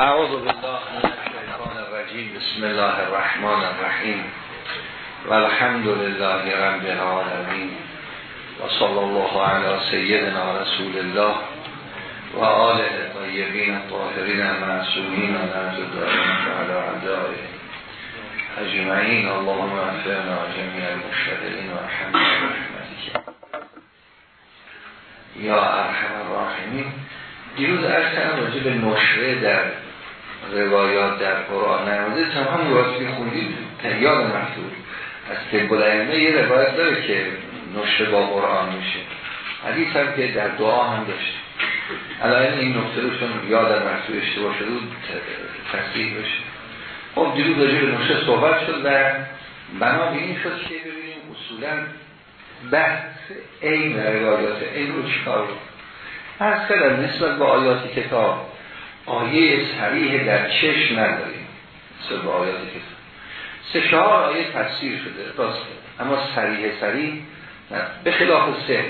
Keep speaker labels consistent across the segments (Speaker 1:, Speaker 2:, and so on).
Speaker 1: اعوذ بالله من الشیطان الرجیم بسم الله الرحمن الرحیم والحمد لله رب العالمین و صلی الله علی سیدنا رسول الله و آله طیبین الطاهرین معصومین و نرز دارین علی عدائه اجمعین اللهم افرنا جميع المشتغلین و رحمتك یا ارحم الراحمین دیروز ارز کنم راجع به در روایات در قرآن نمازه تا هم روایت که خوندید یاد مفتور از طب یه روایت داره که نشره با قرآن میشه. حدیث هم که در دعا هم داشت. الان این نکته رو چون یاد مفتور اشتباه شده تصدیح بشه. خب دیروز راجع به نشره صحبت شد و بنا به این شد که ببینیم اصولا بحث این روایات این رو چکار رو از کردم نسبت به آیات کتاب آیه سریح در چشم نداریم. نسبت به آیات کتاب سه. چهار آیه تفسیر شده راسته اما سریح سریح به خلاف سهر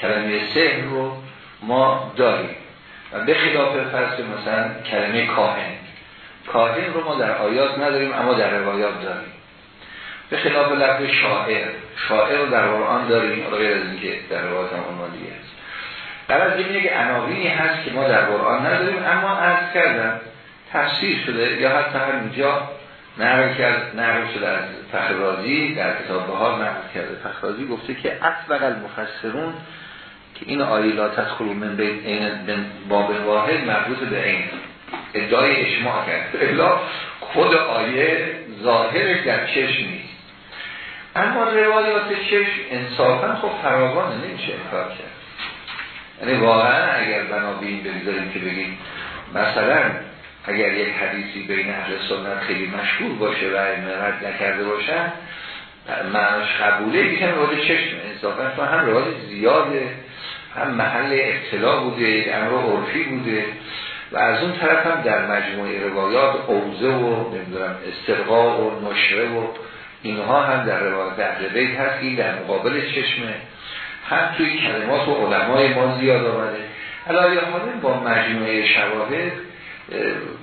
Speaker 1: کلمه سهر رو ما داریم. و به خلاف فرض مثلا کلمه کاهن. کاهن رو ما در آیات نداریم اما در روایات داریم. به خلاف لفظ شاعر. شاعر رو در قرآن داریم غیر از اینکه در روایات هم دیگه است قرار اینه که عناوینی هست که ما در قرآن نداریم اما عرض کردم تفسیر شده یا حتی همینجا نقل کرد نقل شده از فخرازی در کتاب بهار نقل کرده. فخرازی گفته که اطبق المفسرون که این آیه لا تدخلوا من بین این باب واحد مربوط به این ادعای اشماع کرد. الا خود آیه ظاهرش در چشم نیست. اما روایات چشم انصافا خب فراوانه نمیشه انکار کرد. یعنی واقعا اگر بنا بگذاریم که بگیم مثلا اگر یک حدیثی بین اهل سنت خیلی مشهور باشه و رد نکرده باشن معناش قبوله بیشن رواد چشم انصافا هم رواد زیاده هم محل اطلاع بوده امر عرفی بوده و از اون طرف هم در مجموعه روایات اوزه و نمی‌دونم استرقا و نشره و اینها هم در روایات اهل بیت هست این در مقابل چشمه هم توی کلمات و علمای ما زیاد آمده. علایه حالا با مجموعه شواهد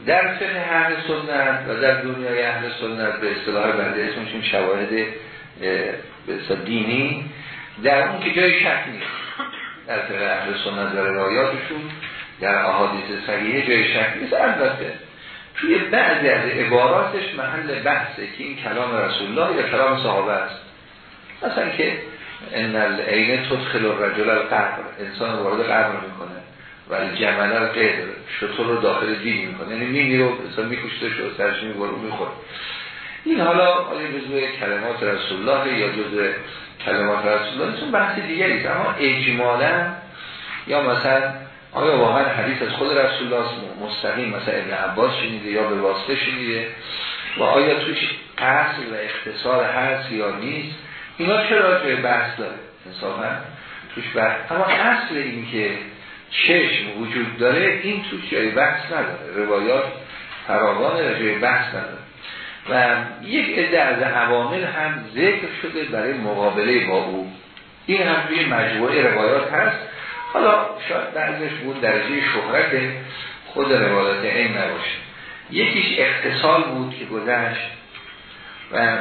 Speaker 1: در فقه اهل سنت و در دنیای اهل سنت به اصطلاح بنده اسمشون شواهد به دینی در اون که جای شک نیست. در فقه اهل سنت و روایاتشون در احادیث صحیحه جای شک نیست. البته توی بعضی از عباراتش محل بحثه که این کلام رسول الله یا کلام صحابه است. مثلا که ان العین تدخل الرجل القبر انسان وارد قبر می‌کنه. و جمل القدر شطور رو داخل دین می‌کنه. یعنی میمیره و انسان میکشته شد سرش می‌بره می‌خوره. این حالا آیا جزء کلمات رسول الله یا جزء کلمات رسول الله چون بحث دیگری است. اما اجمالا یا مثلا آیا واقعا حدیث از خود رسول الله مستقیم مثلا ابن عباس شنیده یا به واسطه شنیده؟ و آیا توش قصد و اختصار هست یا نیست؟ اینا چرا جای بحث داره؟ انصافا توش بحث اما اصل این که چشم وجود داره این توش جای بحث نداره. روایات فراوان جای بحث نداره. و یک عده از عوامل هم ذکر شده برای مقابله با او. این هم توی مجموعه روایات هست. حالا شاید بعضش بود درجه شهرت خود روایات این نباشه. یکیش اختصال بود که گذشت و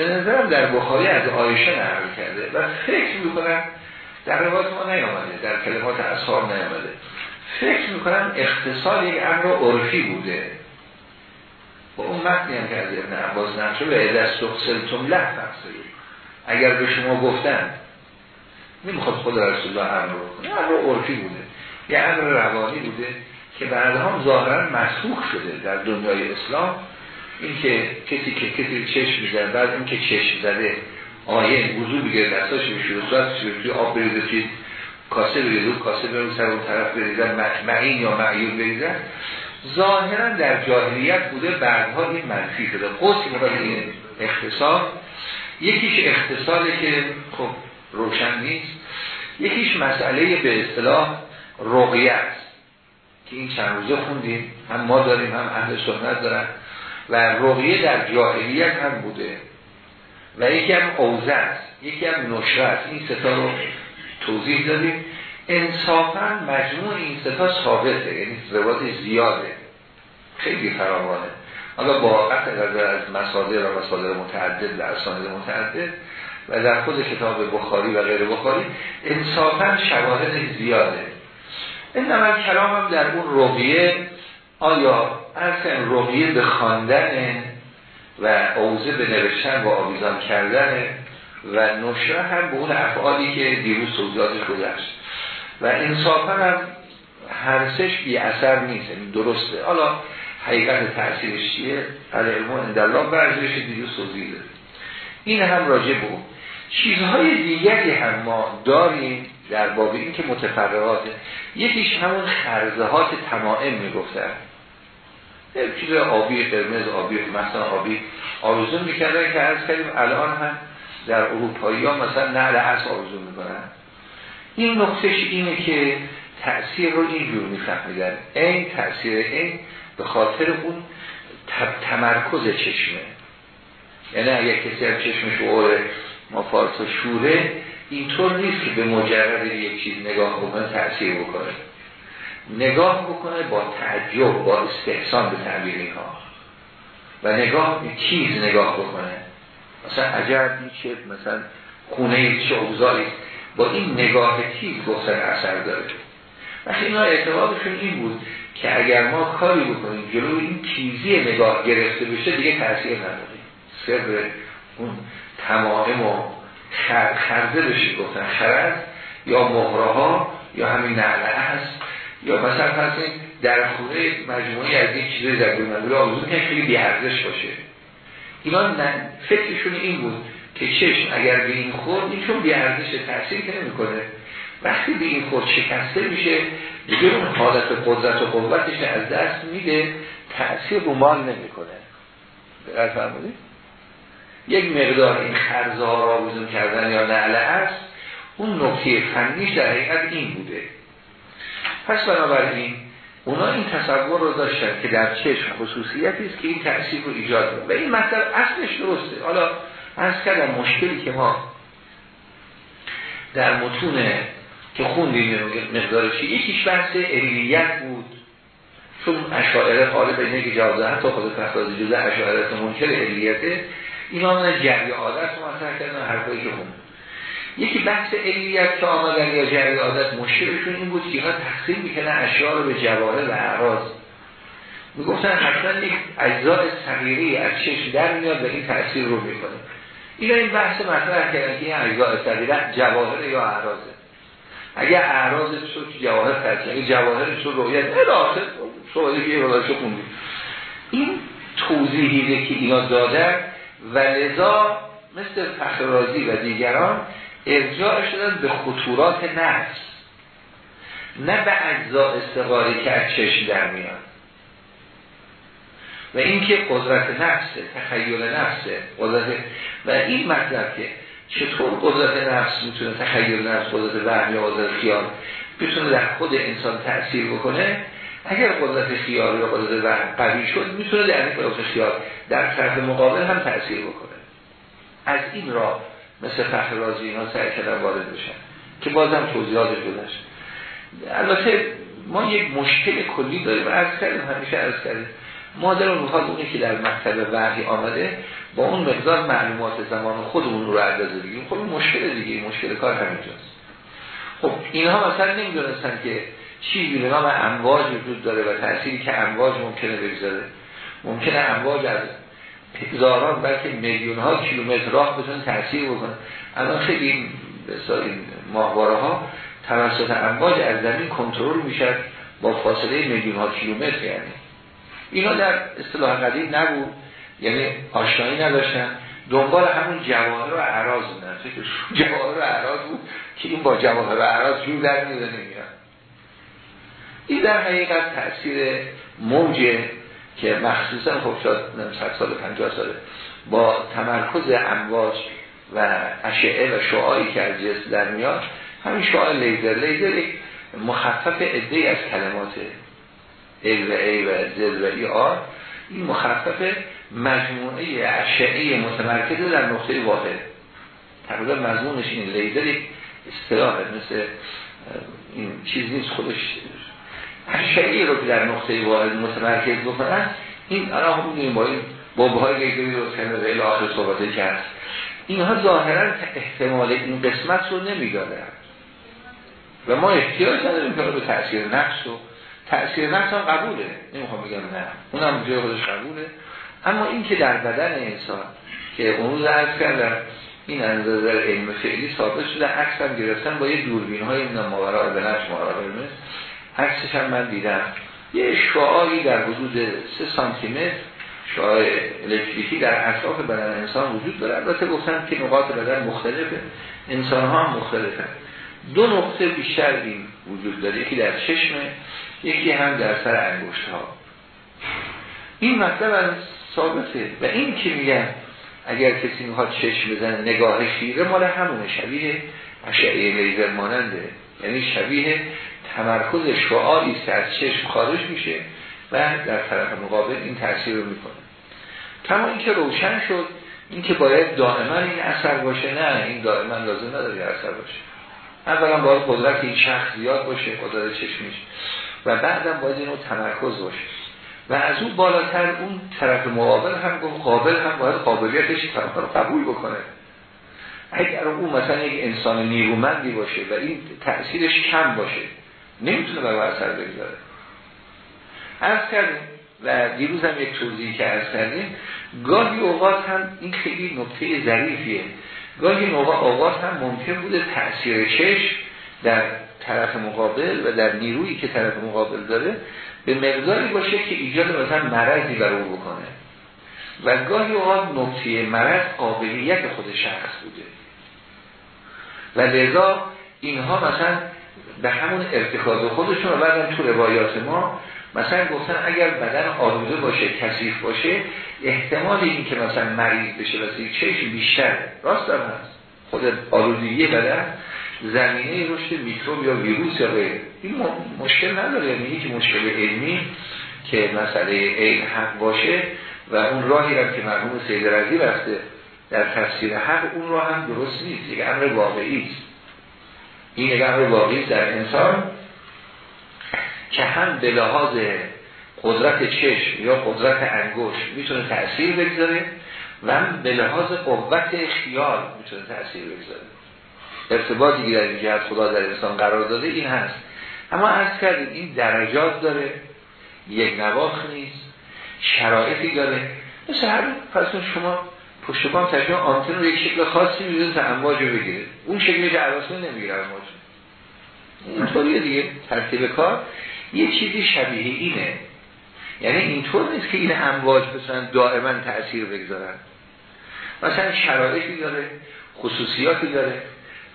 Speaker 1: به نظرم در بخاری از آیشه نقل کرده و فکر می‌کنم در روایت ما نیامده در کلمات اصحاب نیامده. فکر می‌کنم اختصال یک امر عرفی بوده. و اون متنی هم که از ابن عباس نقشه به دست سلطم له اگر به شما گفتن نمی‌خواد خود رسول الله امر کنه امر عرفی بوده. یه امر روانی بوده که بعدها هم ظاهرا مسخوخ شده در دنیای اسلام. این که کسی که کسی چشم می‌زنه بعد این که چشم زده آیه وضو بگیره دستاش بشه صورتش توی آب بریزه کاسه بریزه کاسه بریزه سر اون طرف بریزه مطمئین یا معیون بریزه. ظاهرا در جاهلیت بوده بعدها این منفی شده. قصد مراد این اختصار. یکیش اختصاله که خب روشن نیست. یکیش مسئله به اصطلاح رقیه است. که این چند روزه خوندیم هم ما داریم هم اهل سنت دارن. و رقیه در جاهلیت هم بوده. و یکی هم اوزه است یکی هم نشره است. این ستا رو توضیح دادیم. انصافا مجموع این ستا ثابته یعنی روایت زیاده. خیلی فراوانه. حالا با قطع از مصادر و مصادر متعدد در اسانید متعدد و در خود کتاب بخاری و غیر بخاری انصافا شواهد زیاده. این نمال کلام هم در اون رویه آیا اصلا رویه به خواندن و اوزه به نوشتن و آویزان کردن و نشره هم به اون افعالی که دیروز توضیحاتش گذشت. و انصافا هم هر سش بی اثر نیست یعنی درسته. حالا حقیقت تأثیرش چیه؟ علم اندالله برزش دیروز توضیح این هم راجع بود چیزهای دیگری هم ما داریم در باب این که متفرقاته یکیش همون خرزهات تمائم می‌گفتن. چیز آبی قرمز آبی مثلا آبی آرزو می‌کردن که از کردیم الان هم در اروپایی ها مثلا نعل عرض آرزو می‌کنن. این نقطش اینه که تأثیر رو اینجور میفهمیدن. این تأثیر این به خاطر اون تمرکز چشمه. یعنی اگر کسی هم چشمش اوره ما فارس شوره اینطور نیست که به مجرد یک چیز نگاه بکنه تأثیر بکنه. نگاه بکنه با تعجب با استحسان به تعبیر ها و نگاه به چیز نگاه بکنه. مثلا عجب چه مثلا خونه چه اوزاری با این نگاه تیز گفتن اثر داره. وقتی اینا اعتقادشون این بود که اگر ما کاری بکنیم جلو این تیزی نگاه گرفته بشه دیگه تاثیر نداره. سر اون تمام و خرده بشه گفتن خرد یا مهره یا همین نعله هست یا مثلا فرض در خونه مجموعی از این چیزی در گوی آزون که خیلی بیارزش باشه. اینا فکرشون این بود که چشم اگر به این خورد این چون بیارزش تاثیر که نمی‌کنه. وقتی به این خود شکسته میشه دیگه اون حالت قدرت و قوتش از دست میده تأثیر رو مال نمی‌کنه. دقیق فرمودید؟ یک مقدار این خرزه ها را کردن یا نعله است اون نکته فنیش در حقیقت این بوده. پس بنابراین اونا این تصور رو داشتن که در چشم خصوصیتی است که این تأثیر رو ایجاد و این مطلب اصلش درسته. حالا از کردم مشکلی که ما در متون که خوندیم مقدار چی یکیش بحث علیت بود. چون اشاعره قالب اینه که جوازه حتی خود فخرازی جزء اشاعره منکر علیته اینا من جری عادت رو مطرح کردن حرفایی که خوند یکی بحث علیت که آمدن یا جری عادت مشکلشون این بود که ها تقسیم می‌کنن اشیاء رو به جواهر و اعراض. می‌گفتن حتما یک اجزاء صغیری از چشم در میاد و این تاثیر رو می‌کنه. اینا این بحث مطرح کردن که این اجزاء صغیره جواهر یا اعراضه اگر اعراض که جواهر ترسی اگر جواهر شد رویت الاخر سوالی که یه خوندیم. این توضیحی که اینا دادن و لذا مثل فخرازی و دیگران ارجاع شدن به خطورات نفس. نه به اجزاء استقاری که از چشم در میان و اینکه قدرت نفسه تخیل نفسه قدرت و این مطلب که چطور قدرت نفس می‌تونه تخیل نفس قدرت وهم یا قدرت خیال بتونه در خود انسان تأثیر بکنه؟ اگر قدرت خیال یا قدرت وهم قوی شد می‌تونه در این قدرت خیال در طرف مقابل هم تأثیر بکنه. از این را مثل رازی اینا سعی کردن وارد بشن. که بازم توضیحاتش گذشت البته ما یک مشکل کلی داریم. عرض کردیم همیشه عرض کردیم ما در اون اونی که در مکتب وحی آمده با اون مقدار معلومات زمان خودمون رو اندازه بگیریم. خب مشکل دیگه مشکل کار همینجاست خب اینها مثلا نمی‌دونستن که چیزی به نام امواج وجود داره و تأثیری که امواج ممکنه بگذاره. ممکنه امواج از هزاران بلکه میلیون ها کیلومتر راه بتونه تاثیر بکنه الان خیلی این ماهواره ها توسط امواج از زمین کنترل میشه با فاصله میلیون ها کیلومتر یعنی. اینا در اصطلاح قدیم نبود یعنی آشنایی نداشتن. دنبال همون جواهر و اعراض بودن. جواهر و اعراض بود که این با جواهر و اعراض جور در میده نمیاد این در حقیقت تاثیر موجه که مخصوصا خب شد 100 سال 50 ساله با تمرکز امواج و اشعه و شعایی که از جسم در میاد همین شعاع لیزر. لیزر یک مخفف عده از کلمات ال و ای و زد و ای آر این مخفف مجموعه اشعه متمرکز در نقطه واحد. تقریبا مضمونش این لیزر یک اصطلاح مثل این چیز نیست خودش شیعی رو که در نقطه واحد متمرکز بکنن این الان هم بودیم با این بابهای گیگری رو کنه به آخر صحبته کرد. اینها ظاهرا احتمال این قسمت رو نمی‌دادن. و ما احتیاج نداریم که به تأثیر نفس و تأثیر نفس هم قبوله. نمی‌خوام بگم نه. اونم جای خودش قبوله. اما این که در بدن انسان که اون عرض کردم این اندازه در علم فعلی ثابت شده عکس هم گرفتن با یه دوربین های این ماورا به نفس ماورا عکسش هم من دیدم. یه شعایی در حدود 3 سانتی متر شعاع الکتریکی در اطراف بدن انسان وجود داره. البته گفتن که نقاط بدن مختلفه. انسان ها هم مختلفه دو نقطه بیشتر این وجود داره. یکی در چشم یکی هم در سر انگشت ها این مطلب از ثابته. و این که میگن اگر کسی می‌خواد چشم بزنه نگاه خیره مال همونه. شبیه اشعه لیزر ماننده. یعنی شبیه تمرکز شعاری که از چشم خارج میشه و در طرف مقابل این تاثیر رو می‌کنه. کما اینکه روشن شد اینکه باید دائما این اثر باشه نه این دائما لازم نداره اثر باشه. اولا باید قدرت این شخص زیاد باشه قدرت چشمیش و بعدم باید اینو تمرکز باشه. و از اون بالاتر اون طرف مقابل هم گفت قابل هم باید قابلیتش رو قبول بکنه. اگر اون مثلا یک انسان نیرومندی باشه و این تأثیرش کم باشه نمی‌تونه بر اثر بگذاره. از کردیم و دیروز هم یک توضیحی که از کردیم گاهی اوقات هم این خیلی نکته ظریفیه. گاهی اوقات هم ممکن بوده تأثیر چشم در طرف مقابل و در نیرویی که طرف مقابل داره به مقداری باشه که ایجاد مثلا مرضی بر او بکنه. و گاهی اوقات نکته مرض قابلیت خود شخص بوده. و لذا اینها مثلا به همون ارتکاز خودشون و بعدم تو روایات ما مثلا گفتن اگر بدن آلوده باشه کثیف باشه احتمال این که مثلا مریض بشه و چشم بیشتر. راست هم هست. خود آلودگی بدن زمینه رشد میکروب یا ویروس یا غیره. این مشکل نداره. یعنی هیچ مشکل علمی که مسئله این حق باشه و اون راهی را که مرحوم سید رضی رفته در تفسیر حق اون راه هم درست نیست. یک امر واقعی است. این یک امر واقعی در انسان که هم به لحاظ قدرت چشم یا قدرت انگشت می‌تونه تأثیر بگذاره و هم به لحاظ قوت خیال می‌تونه تأثیر بگذاره. ارتباطی که در این جهت خدا در انسان قرار داده این هست. اما از کردیم این درجات داره یک نواخ نیست شرایطی داره. مثل هر پس شما پشت بام تشبیه آنتن رو یک شکل خاصی می‌دونید تا امواج رو بگیره اون شکلی که عراسون نمی‌گیره. امواج اینطوریه دیگه ترتیب کار. یه چیزی شبیه اینه. یعنی اینطور نیست که این امواج بتونن دائما تأثیر بگذارن. مثلا شرایطی داره خصوصیاتی داره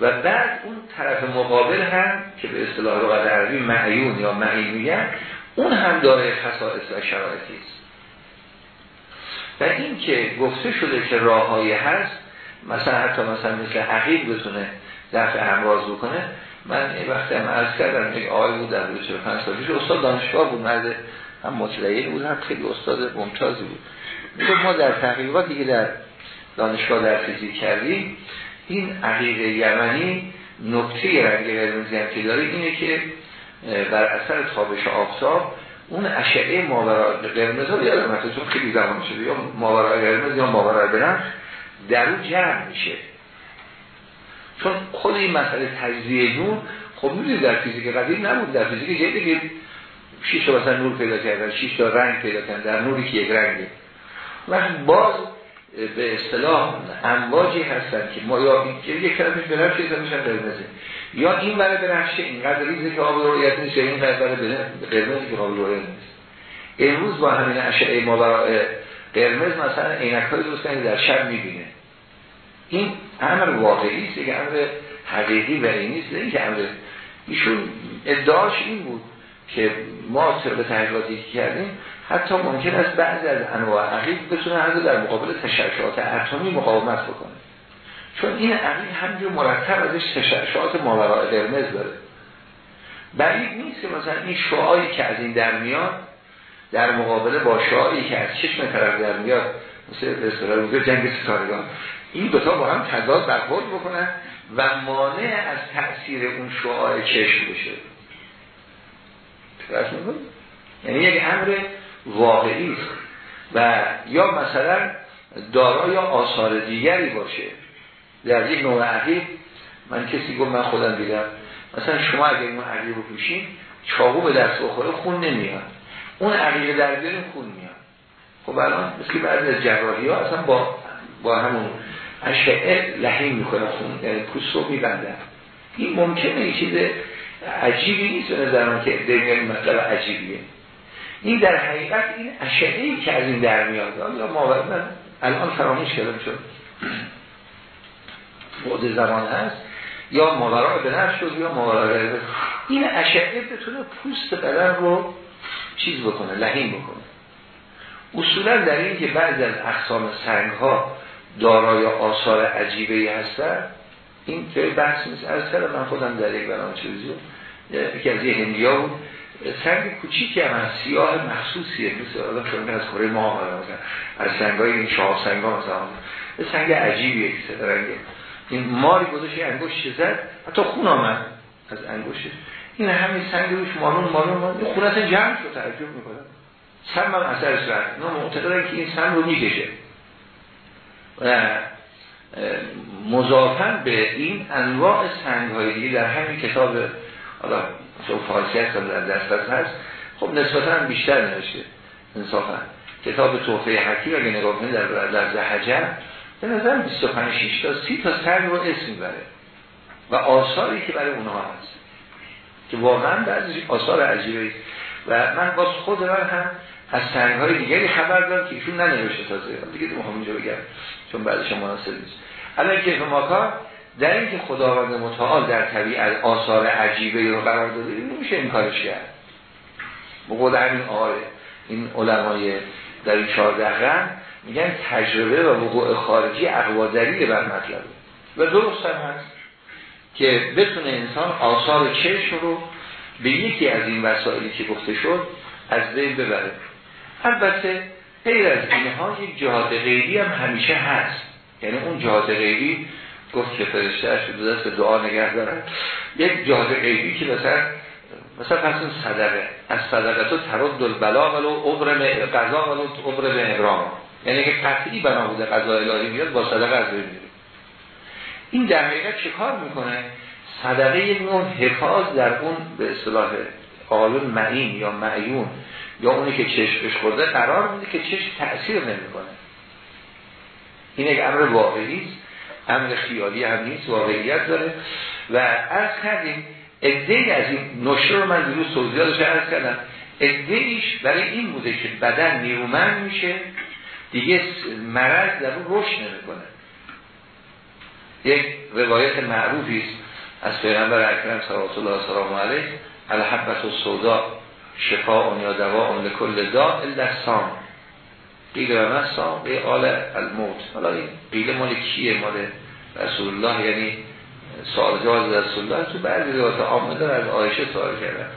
Speaker 1: و بعد اون طرف مقابل هم که به اصطلاح لغت عربی معیون یا معین میگن اون هم داره خصائص و شرایطی است. و این که گفته شده که راههایی هست مثلا حتی مثلا مثل عقیق بتونه دفع امراض بکنه من این وقتی هم عرض کردم یک آقای بود در 45 سالش استاد دانشگاه بود مرد هم مطلعه بود هم خیلی استاد ممتازی بود. ما در تحقیقاتی که در دانشگاه در فیزیک کردیم. این عقیق یمنی نکته رنگ قرمزی که داره اینه که بر اثر تابش آفتاب اون اشعه ماورا قرمز ها یادم چون خیلی زمان شده یا ماورا قرمز یا ماورا برنج در اون جمع میشه. چون خود این مسئله تجزیه نور خب می‌دونید در فیزیک قدیم نبود. در فیزیک جدید که شیش تا نور پیدا کردن شیش تا رنگ پیدا کردن در نوری که یک رنگه و باز به اصطلاح امواجی هستن که ما یا یک طرفش به نفش میشن قرمزه یا این برای به نفشه اینقدر ریزه که آب رویت نیست یا این برای به قرمزی که آب رویت نیست. امروز با همین اشعه ما برای قرمز مثلا عینک های دوست در شب می‌بینه. این امر واقعی است یک امر حقیقی و این نیست این که امر ایشون ادعاش این بود که ما طبق تحقیقاتی که کردیم حتی ممکن است بعضی از انواع عقیق بتونه حتی در مقابل تشعشعات اتمی مقاومت بکنه چون این عقیق همجور مرتب ازش تشعشعات ماورای قرمز داره. بعید نیست که مثلا این شعایی که از این در میاد در مقابله با شعایی که از چشم طرف در میاد مثل به جنگ ستارگان این دوتا با هم تضاد برخورد بکنن و مانع از تأثیر اون شعاع چشم بشه. یعنی یک امر واقعی است. و یا مثلا دارا یا آثار دیگری باشه. در یک نوع عقیب من کسی گفت من خودم دیدم. مثلا شما اگر این عقیب رو پوشین چاقو به دست بخوره خون نمیاد. اون عقیب در بیاریم خون میاد. خب الان مثل بعضی از جراحی ها اصلا با با همون اشعه لحیم می‌کنه خون یعنی پوست رو میبندن. این ممکنه این چیز عجیبی نیست به نظر که دنیا مطلب عجیبیه. این در حقیقت این اشعه ای که از این در میاد. یا من الان فراموش کردم شد بعد زمان هست. یا ماورا به نفس شد یا ماورا این اشعه بتونه پوست بدن رو چیز بکنه لحیم بکنه. اصولا در این که بعضی از اقسام سنگ ها دارای آثار عجیبه هستن. این که بحث نیست. از من خودم در یک برنامه چیزی یکی از یه هندی ها بود. سنگ کوچیکی هم از سیاه مخصوصیه مثل آدم شما از کره ما مثلا. از سنگ های این شاه سنگ ها مثلا سنگ عجیبیه که رنگه این ماری گذاشت انگوش زد. حتی خون آمد از انگوشه این همین سنگ روش مانون مانون مانون. خون اصلا جمع شد تعجب می‌کنم. سن من اثرش رد نه معتقدن که این سن رو می‌کشه. و مضافن به این انواع سنگ های دیگه در همین کتاب حالا چون فارسی هست در دست هست خب نسبتا بیشتر نوشته انصافا. کتاب توفه حکی اگه نگاه کنید در در زهجر به نظر 25 6 تا 30 تا سنگ رو اسم می‌بره. و آثاری که برای اونها هست. که واقعا بعضی آثار عجیبه و من باز خود من هم از سنگ های دیگری خبر دارم که ایشون ننوشته تازه. دیگه تو اینجا بگم چون بعدش مناسب نیست. الان که ماکار در اینکه خداوند متعال در طبیعت آثار عجیبه رو قرار داده نمیشه این کارش کرد. بقول همین آقای این علمای در این چهارده قرن میگن تجربه و وقوع خارجی اقوادری بر مطلبه. و درست هم هست که بتونه انسان آثار چشم رو به یکی از این وسائلی که گفته شد از بین ببره. البته غیر از اینها یک جهات غیبی هم همیشه هست. یعنی اون جهات غیبی گفت که فرشته شده دست دعا نگه دارن. یک جهاد غیبی که مثلا مثلا پس این صدقه. از صدقه تو ترد البلا ولو اقرم قضا ولو اقرم احرام. یعنی که قطعی بنا بوده قضا الهی میاد با صدقه از بین این در حقیقت چه کار می‌کنه؟ صدقه یک نوع حفاظ در اون به اصطلاح قالون معین یا معیون یا اونی که چشمش خورده قرار میده که چشم تأثیر نمی‌کنه. این یک امر واقعی است. امر خیالی هم نیست واقعیت داره. و از کردیم ادهی از این نشر رو من دیروز توضیحاتش عرض کردم. ادهیش برای این بوده که بدن نیرومند میشه دیگه مرض در اون نمی‌کنه. یک روایت معروفی است از پیغمبر اکرم صلی الله سلام علیه الحبت و سودا شفاء یا دواء لکل دا الا سام قیل و مسا به آل الموت. حالا این قیل مال کیه؟ مال رسول الله یعنی سوال جواز رسول الله تو بعضی روایت آمده از آیشه سوال کردن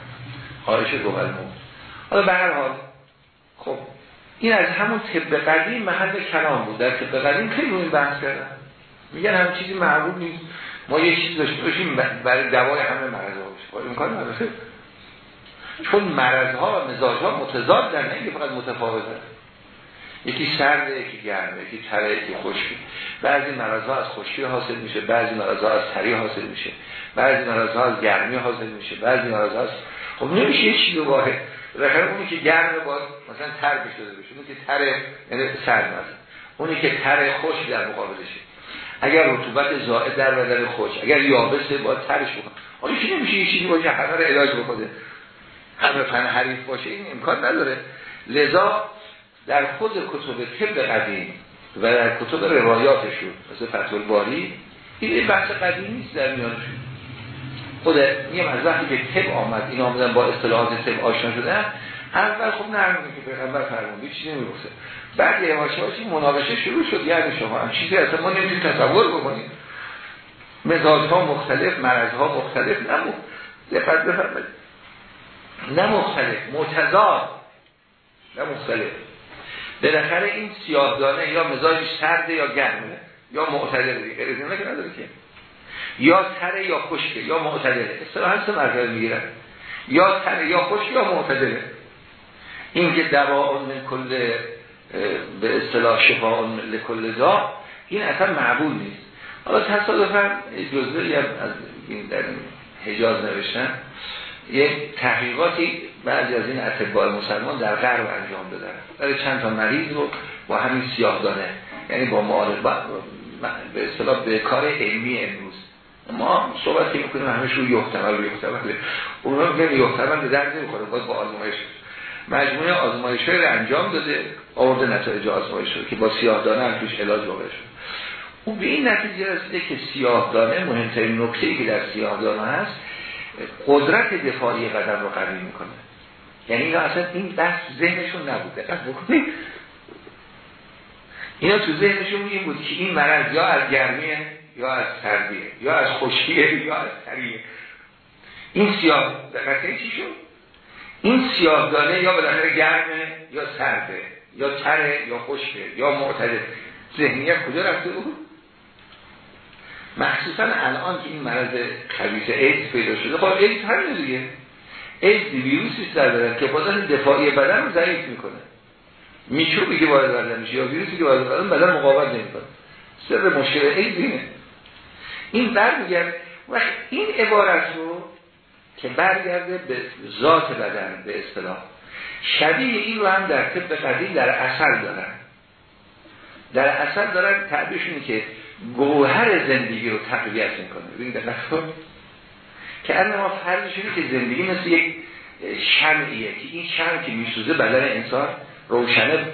Speaker 1: آیشه گفت الموت. حالا به هر حال خب این از همون طب قدیم محل کلام بود. در طب قدیم خیلی روی بحث کردن. میگن هم چیزی معروف نیست. ما یه چیز داشته باشیم برای دوای همه مرض ها باشه امکان نداره. چون مرض ها و مزاج ها متضاد در نه فقط متفاوته یکی سرده یکی گرمه یکی تره یکی خشکی بعضی مرض ها از خشکی حاصل میشه بعضی مرض ها از تری حاصل میشه بعضی مرض ها از گرمی حاصل میشه بعضی مرض ها از خب نمیشه یه چیزی واحد باید اونی که گرمه باید مثلا تر بشده بشه. اونی که تره یعنی سرد مثلا. اونی که تره خوش در مقابلشه. اگر رطوبت زائد در بدن خوش اگر یابسه باید ترش بکن آیا که نمیشه یه چیزی باشه همه رو علاج بکنه؟ همه فن حریف باشه این امکان نداره. لذا در خود کتب طب قدیم و در کتب روایاتشون مثل فتول باری این بحث قدیم نیست در میانشون. خود میم از وقتی که طب آمد این آمدن با اصطلاحات طب آشنا شدن اول خب نرمونه که پیغمبر فرمون چیزی نمی‌گفته. بعد هاشه هاشی مناقشه شروع شد یعنی شما هم چیزی اصلا ما نمی‌تونیم تصور بکنیم مزاج ها مختلف مرض ها مختلف نمو دقت بفرمایید. نه مختلف متضاد نه مختلف. بالاخره این سیاهدانه یا مزاجش سرده یا گرمه یا معتدل دیگه. که نداره که. یا تره یا خشکه یا معتدله. اصطلاحا سه مرتبه می‌گیرن. یا تره یا خشک یا معتدله. این که دوا من کل به اصطلاح شفا لکل دا این اصلا معبول نیست. حالا تصادفا جزوری هم از این در حجاز نوشتن. یک تحقیقاتی بعضی از این اطباء مسلمان در غرب انجام دادن. برای چند تا مریض رو با همین سیاه دانه یعنی با معالج به اصطلاح به کار علمی امروز. ما صحبتی می‌کنیم همش رو یحتمل و یحتمل اونا میگن یحتمل به درد نمی‌خوره. باید با آزمایش مجموعه آزمایش رو انجام داده آورده نتایج آزمایش رو که با سیاه دانه هم توش علاج واقع شد. او به این نتیجه رسیده که سیاه دانه مهمترین نکته که در سیاه دانه هست قدرت دفاعی قدم رو قوی می‌کنه. یعنی اینا اصلا این بحث ذهنشون نبوده. بکنید. اینا تو ذهنشون این بود که این مرض یا از گرمیه یا از سردیه یا از خشکیه یا از تریه این سیاه دقیقه چی شد؟ این سیاه دانه یا بالاخره گرمه یا سرده یا تره یا خشکه یا معتدل. ذهنیت کجا رفته بود؟ مخصوصا الان که این مرض خبیث ایدز پیدا شده. خب ایدز همینه دیگه. ایدز ویروسی در بدن که قدرت دفاعی بدن رو ضعیف می‌کنه. میکروبی که وارد بدن میشه یا ویروسی که وارد بدن بدن مقاومت نمی‌کنه. سر مشکل ایدز اینه. این برمیگرد. و این عبارت رو که برگرده به ذات بدن به اصطلاح. شبیه این رو هم در طب قدیم در اثر دارن. در اثر دارن تعبیرشونه که گوهر زندگی رو تقویت می‌کنه. ببینید دقیق که اما ما فرضشونه که زندگی مثل یک شمعیه که این شمع که میسوزه بدن انسان روشنه.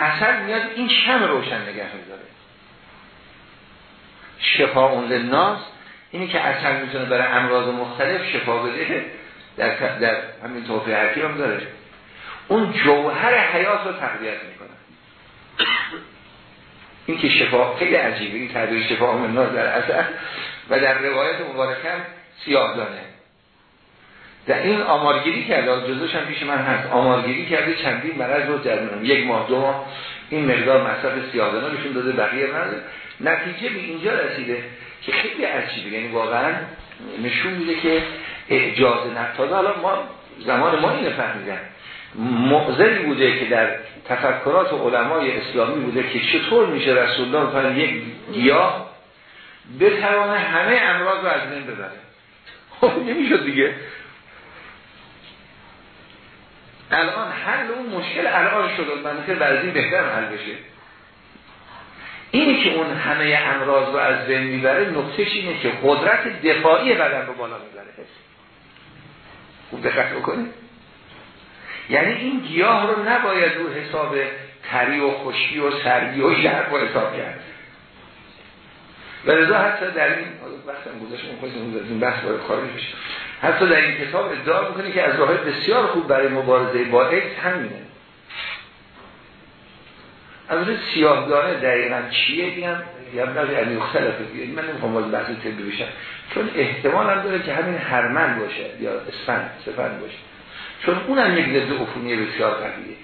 Speaker 1: اثر میاد این شمع روشن نگه میداره. شفا اون ناز اینی که اثر می‌تونه برای امراض مختلف شفا بده در, در همین توفیه حکیم هم داره. اون جوهر حیات رو تقویت می‌کنه. این که شفا خیلی عجیبه. این تعبیر شفا در اثر و در روایت مبارکم سیاه دانه. در این آمارگیری کرده جزوش هم پیش من هست. آمارگیری کرده چندین مرض رو در یک ماه دو ماه. این مقدار مصرف سیاه دانه بهشون داده بقیه مرض. نتیجه به اینجا رسیده. که خیلی عجیبه. یعنی واقعا نشون میده که اعجاز نتازه حالا ما زمان ما اینو فهمیدن. معذری بوده که در تفکرات علمای اسلامی بوده که چطور میشه رسول الله فرد یک گیاه بتوانه همه امراض رو از بین ببره. خب نمی‌شد دیگه. الان حل اون مشکل الان شد. من بعد این بهتر حل بشه. اینی که اون همه امراض رو از بین می‌بره نکتهش اینه که قدرت دفاعی بدن رو بالا می‌بره. خوب دقت بکنید. یعنی این گیاه رو نباید رو حساب تری و خشکی و سردی و ژرف رو حساب کرد. و رضا حتی در این بحثم گذاشت این بحث باید خارج بشه حتی در این کتاب ادعا می‌کنه که از راه بسیار خوب برای مبارزه با ایدز همینه. از سیاه دانه دقیقا چیه بگم یا نظر علی مختلفه بگم من نمی‌خوام باز بحث طبی بشم. چون احتمال هم داره که همین هرمن باشه یا اسفند سفند باشه. چون اونم یک ضد عفونی بسیار قویه.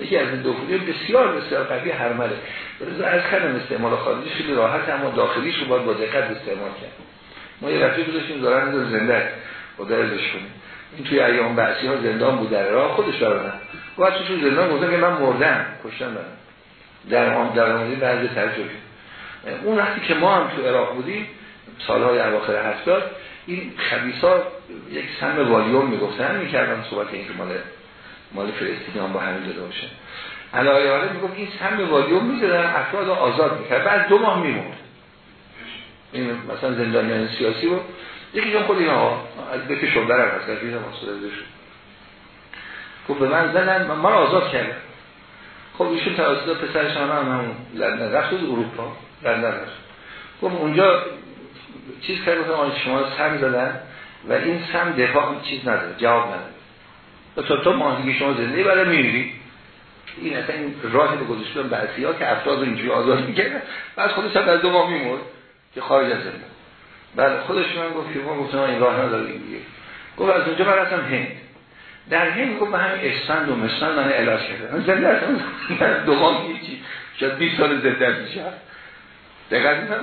Speaker 1: یکی از ضد عفونی بسیار بسیار قوی هرمله برای از کردم استعمال خارجی خیلی راحت اما داخلیش رو باید با دقت استعمال کرد. ما یه رفیق داشتیم دارن دور زنده خدا ازش کنیم این توی ایام بعثی ها زندان بود در راه خودش دارن و توش زندان گفتن که من مردم کشتن در هم در آمده بعضی ترجمه اون وقتی که ما هم تو عراق بودیم سالهای اواخر هفتاد این خبیثا یک سم والیوم می‌گفتن می‌کردن صحبت این که مال مال فلسطینی هم با همین داده باشه. علایه می‌گفت این سم والیوم می‌زدن افراد آزاد می‌کرد. بعد دو ماه میموند این مثلا زندانیان سیاسی رو یکی جان خود این آقا از بیت شبر هم هست گفت به من زدن من آزاد کردم خب ایشون توسط پسرش هم همون لندن رفت اروپا لندن رفت. گفت اونجا چیز کرد گفتم شما سم زدن و این سم دفاع چیز نداره جواب نداره. و تا تو ماهی شما زنده برای میمیری؟ این اصلا این راه به گذاشتن بعضی ها که افراد اینجوری آزاد می‌کردن. بعد خودش هم از دو ماه میمرد که خارج از زنده بعد خودش من گفت که ما گفتم این راه نداره این دیگه. گفت از اونجا من رفتم هند. در هند گفت به همین اسفند و مسفند من علاج کرده من زنده هستم. دو ماه هیچی شاید 20 سال زنده میشه دقیق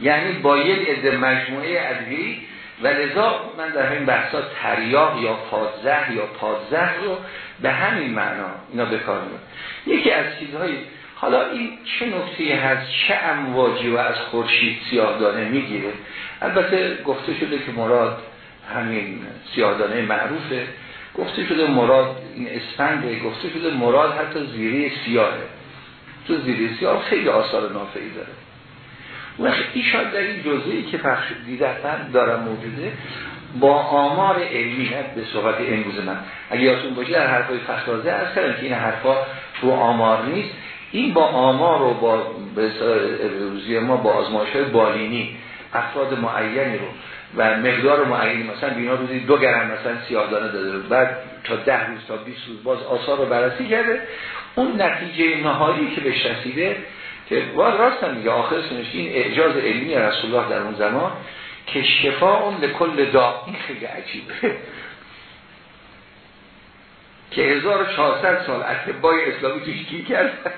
Speaker 1: یعنی با یک عده مجموعه ادویه‌ای و لذا من در همین بحثا تریاق یا پادزه یا پادزه رو به همین معنا اینا بکار یکی از چیزهای حالا این چه نکته هست؟ چه امواجی و از خورشید سیاهدانه می‌گیره؟ البته گفته شده که مراد همین سیاهدانه معروفه. گفته شده مراد این اسفنده گفته شده مراد حتی زیره سیاهه. تو زیره سیاه خیلی آثار نافعی داره. و ایشان در این جزئی که پخش دیدن دارم موجوده با آمار علمی به صحبت امروز من. اگه یادتون باشه در حرفای فخرازه از کردم که این حرفا تو آمار نیست. این با آمار و با روزی ما با آزمایش های بالینی افراد معینی رو و مقدار معینی مثلا بینا روزی دو گرم مثلا سیاه دانه داده رو بعد تا ده روز تا 20 روز باز آثار رو بررسی کرده اون نتیجه نهایی که بهش رسیده که راست هم میگه آخر سنش این اعجاز علمی رسول الله در اون زمان که شفا اون لکل دا این خیلی عجیبه. که 1400 سال اتبای اسلامی توش کرد؟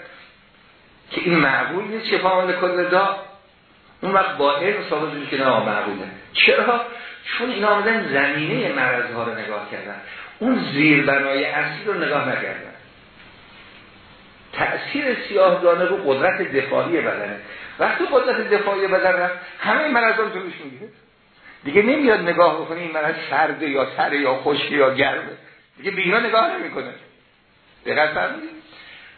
Speaker 1: که این معقول نیست شفا اون لکل دا اون وقت با علم ثابت که نه معقوله چرا؟ چون این آمدن زمینه مرضها رو نگاه کردن. اون زیربنای اصلی رو نگاه نکردن. تأثیر سیاه دانه رو قدرت دفاعی بدنه. وقتی قدرت دفاعی بدن رفت همه مرض رو جلوش می‌گیره. دیگه نمیاد نگاه بکنه این مرض سرده یا سر یا خشک یا گرمه. دیگه به اینا نگاه نمی‌کنه. دقت فرمودید.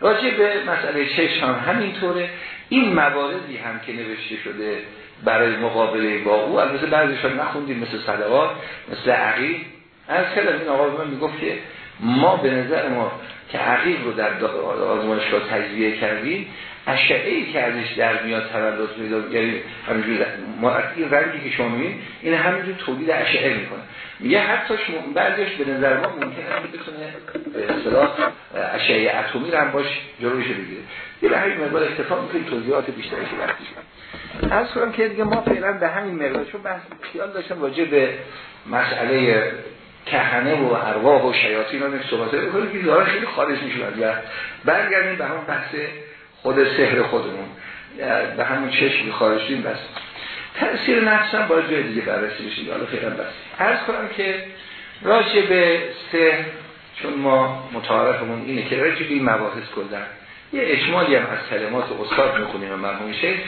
Speaker 1: راجع به مسئله چشم هم همینطوره. این مواردی هم که نوشته شده برای مقابله با او البته بعضیشان نخوندیم مثل صدوات مثل عقیل از کلم این آقا من می‌گفت که ما به نظر ما که عقیق رو در آزمایشگاه تجزیه کردیم اشعه ای که ازش در میاد تولد می‌داد یعنی همینجور این رنگی که شما می‌بینید این همینجور تولید اشعه می‌کنه. میگه حتی شما بعدش به نظر ما ممکنه بتونه به اصطلاح اشعه اتمی هم باش جلوش بگیره. یه به همین مقدار اکتفا می‌کنیم. توضیحات بیشتری که وقتش من از کنم که دیگه ما فعلا به همین مقدار چون بحث خیال داشتم راجع به مسئله کهنه و ارواح و شیاطین رو صحبت بکنیم که داره خیلی خارج میشه برگردیم به همون بحث خود سحر خودمون. به همون چشمی خارج شدیم بس. تأثیر هم باید جای دیگه بررسی بشه حالا فعلا بس. عرض کنم که راجع به سحر چون ما متعارفمون اینه که راجع به این مباحث کردن یه اجمالی هم از کلمات استاد می‌خونیم و مرحوم شیخ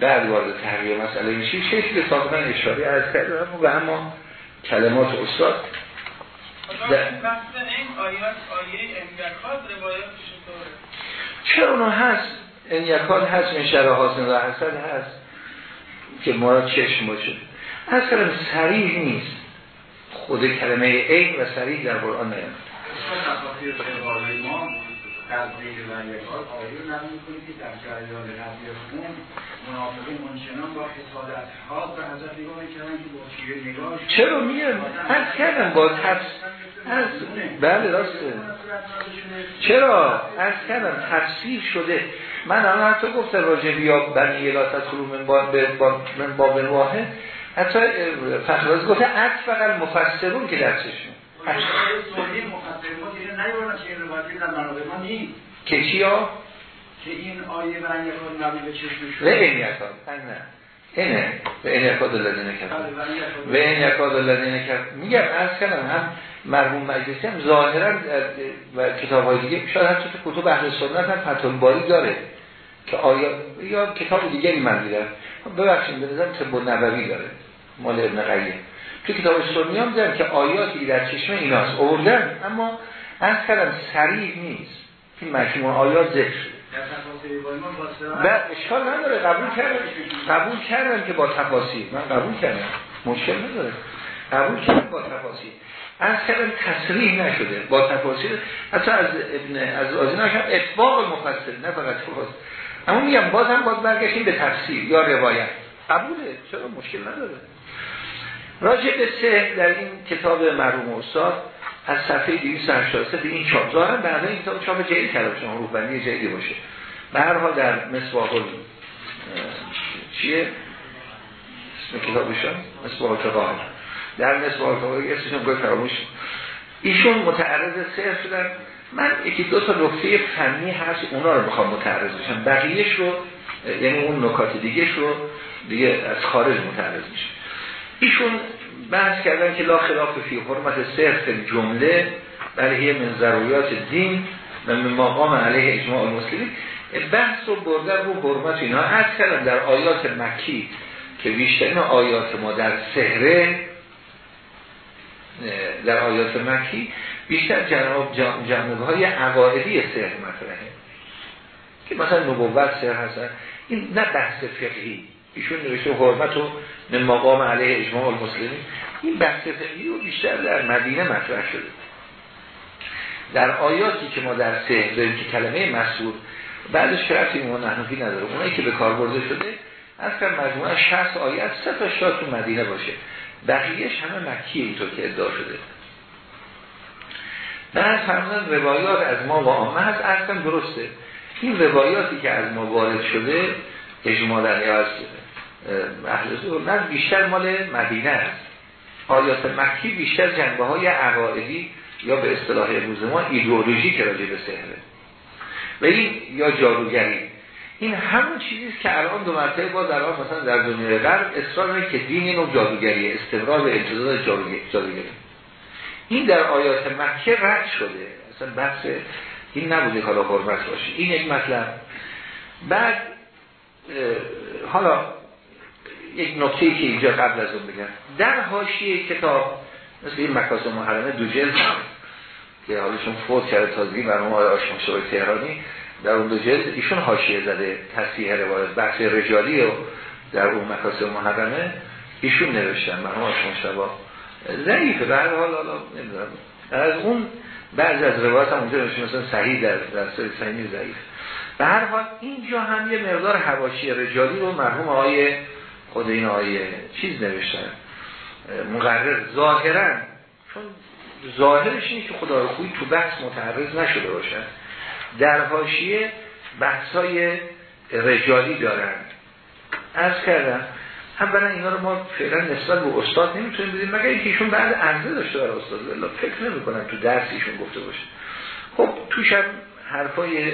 Speaker 1: بعد وارد تحقیق مسئله میشیم. شیخ به سابقا اشاره از کردم و اما کلمات استاد. چرا اونو هست؟ این یکان هست این شرح حاسن و حسن هست که مراد چشم باشه. از کلم سریح نیست. خود کلمه عین و سریح در قرآن نیست. چرا میگن از کردن با تفس. از بله راسته چرا؟ از کردن تفسیر شده. من الان حتی گفتم راجع بیا بنی الاتت خلو من باب واحد حتی فخراز گفته عکس فقط مفسرون که در چشم. که چیا؟ که این آیه و این یکان نبی به چشمش یکان نه. اینه. و این یکاد الذین کرد و این یکاد الذین. کرد میگم از کنم هم مرحوم مجلسی هم ظاهرا و کتاب های دیگه شاید حتی تو کتب اهل سنت هم فتول باری داره که آیا یا کتاب دیگری من دیدم. ببخشید به نظرم طب نبوی داره مال ابن قیم. تو کتاب سنی هم دیدم که آیاتی در چشم ایناست اوردن اما از کلم سریع نیست. این مجموع آیات ذکر و اشکال نداره. قبول کردم. قبول کردم که با تفاصیل. من قبول کردم. مشکل نداره. قبول کردم با تفاصیل. از کردم تصریح نشده. با تفاصیل. حتی از ابن از آزینا هم اطباق مفصل نه فقط تفاصیل. اما میگم بازم باز برگشتیم به تفسیر یا روایت. قبوله. چرا؟ مشکل نداره. راجع به سه در این کتاب مرحوم استاد از صفحه 283 به این چاپ. دارن بعدا این کتاب چاپ جدید کرده شما روحانی جدیدی باشه. به هر حال در مصباح چیه؟ اسم کتابشون مصباح تقاهر در مصباح تقاهر اسمشون گفت فراموش ایشون متعرض سهر شدن. من یکی دو تا نکته فنی هست اونا رو می‌خوام متعرض بشم. بقیهش رو یعنی اون نکات دیگه رو دیگه از خارج متعرض میشه. ایشون بحث کردن که لا خلاف فی حرمت صرف جمله برای من دین و من مقام علیه اجماع المسلمین. بحث رو بردن رو حرمت اینا. از کردن در آیات مکی که بیشترین آیات ما در سهره در آیات مکی بیشتر جناب جنبه های عقایدی سهر مطرحه. که مثلا نبوت سهر هستن این نه بحث فقهی. ایشون نوشته حرمت و مقام علیه اجماع المسلمین. این بحث فقهی رو بیشتر در مدینه مطرح شده. در آیاتی که ما در سهر داریم که کلمه مسئول بعدش که رفتی ما نحنفی نداره. اونایی که به کار برده شده از مجموعه 60 آیت سه تا شاد تو مدینه باشه. بقیهش همه مکی اینطور که ادعا شده. در فرمودن روایات از ما و آمه هست. اصلا درسته. این روایاتی که از ما وارد شده اجمالا یا از اهل نه بیشتر مال مدینه است. آیات مکی بیشتر جنبه های عقائدی یا به اصطلاح امروز ما ایدئولوژی که راجع به سهره و این یا جادوگری. این همون چیزی که الان دو مرتبه با در مثلا در دنیای غرب اصرار که دین نوع جادوگری استمرار به امتداد جادوگری این در آیات مکه رد شده. اصلا بحث این نبوده حالا حرمت باشه. این یک مطلب. بعد حالا یک نکته که اینجا قبل از اون بگم در حاشیه کتاب مثل این مکاسب محرمه دو جلد که حالشون فوت کرده تازگی برنامه آقای آشماشای تهرانی در اون دو جلد ایشون حاشیه زده تصحیح روایت بحث رجالی و در اون مکاسب محرمه ایشون نوشتن مرحوم آشماشای ضعیفه به حالا نمی‌دونم. از اون بعض از روایت هم اونجا مثلا صحیح در در صحیح ضعیف به هر حال اینجا هم یه مقدار حواشی رجالی رو مرحوم آقای خود این آیه چیز نوشتن مقرر ظاهرا چون ظاهرش اینه که خدا رو خوی تو بحث متعرض نشده باشن در حاشیه بحثای رجالی دارن. از کردم اولا اینا رو ما فعلا نسبت به استاد نمی‌تونیم بدیم مگر اینکه ایشون بعد عرضه داشته برای استاد. الله فکر نمی‌کنن تو درسیشون گفته باشه. خب توش هم حرفای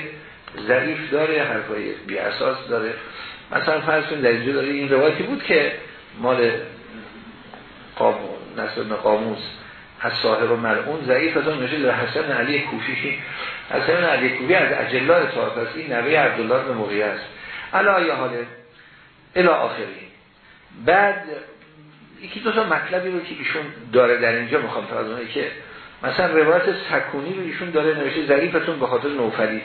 Speaker 1: ظریف داره حرفای بی اساس داره. مثلا فرض کنید در اینجا داره این روایتی بود که مال قاموس نصر قاموس از صاحب و ملعون ضعیف از اون نشید حسن علی کوفی. حسن علی کوفی از اجلال صاحب است. این نوی عبدالله بن مغیه است. علا یا حاله الا آخری. بعد یکی دو تا مطلبی رو که ایشون داره در اینجا می‌خوام فرضونه که مثلا روایت سکونی رو ایشون داره نوشته ضعیفتون به خاطر نوفلی.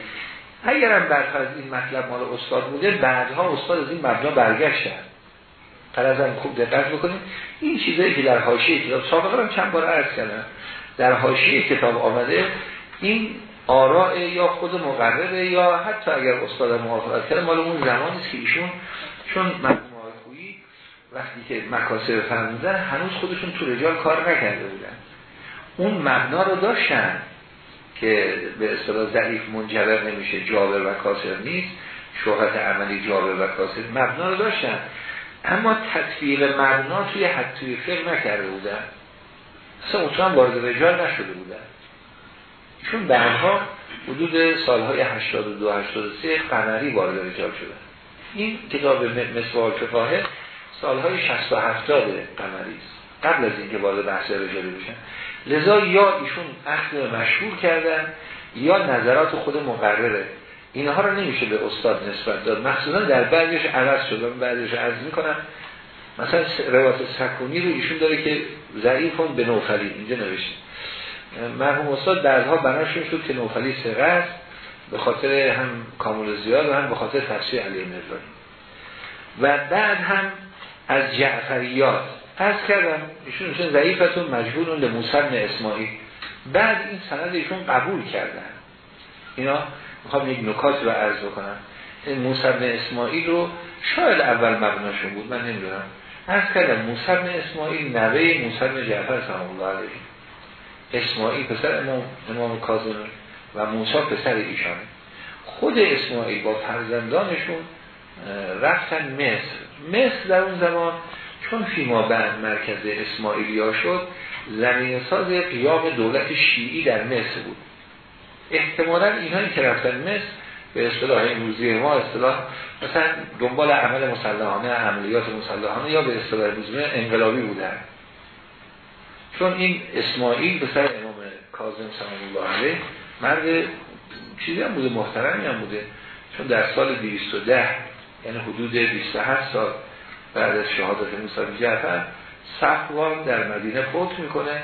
Speaker 1: اگرم برفرض این مطلب مال استاد بوده بعدها استاد از این مبنا برگشتن. فرضاً خوب دقت بکنید. این چیزایی که در حاشیه کتاب سابقا هم چند بار عرض کردم. در حاشیه کتاب آمده این آراء یا خود مقرره یا حتی اگر استاد موافقت کرده مال اون زمانی است که ایشون چون مرحوم وقتی که مکاسب فرمودن هنوز خودشون تو رجال کار نکرده بودن. اون مبنا رو داشتن. که به اصطلاح ضعیف منجبر نمیشه جابر و کاسر نیست. شهرت عملی جابر و کاسر مبنا رو داشتن. اما تطبیق مبنا توی حد فقه نکرده بودن. اصلا اونطور وارد رجال نشده بودن. چون بعدها حدود سالهای 82 83 قمری وارد رجال شدن. این کتاب مسوال فقاهه سالهای 60 و 70 قمری است. قبل از اینکه وارد بحث رجالی بشن. لذا یا ایشون اخذ مشهور کردن یا نظرات خود مقرره. اینها رو نمیشه به استاد نسبت داد. مخصوصا در بعدش عوض شده بعدش عرض می‌کنم مثلا روایت سکونی رو ایشون داره که ضعیفون به نوفلی اینجا نوشته. مرحوم استاد بعدها بناشون شد که نوفلی سقه به خاطر هم کامل زیاد و هم به خاطر تفسیر علی مردانی و بعد هم از جعفریات از کردم ایشون ایشون ضعیفتون مجبورون به موسن اسماعیل. بعد این سند ایشون قبول کردن. اینا می‌خوام یک نکات رو عرض بکنم. این موسی اسماعیل رو شاید اول مبناشون بود من نمی‌دونم. از کردم موسی اسماعیل نوه موسی جعفر سلام الله علیه. اسماعیل پسر امام, امام کاظم و موسی پسر ایشانه خود اسماعیل با فرزندانشون رفتن مصر. مصر در اون زمان چون فیما بعد مرکز اسماعیلیا شد زمین ساز قیام دولت شیعی در مصر بود. احتمالا اینهایی که رفتن مصر به اصطلاح امروزی ما اصطلاح مثلا دنبال عمل مسلحانه عملیات مسلحانه یا به اصطلاح انقلابی بودن. چون این اسماعیل به سر امام کاظم سلام الله علیه مرد چیزی هم بوده محترمی هم بوده. چون در سال 210 یعنی حدود 27 سال بعد از شهادت موسی جعفر صفوان در مدینه فوت می‌کنه.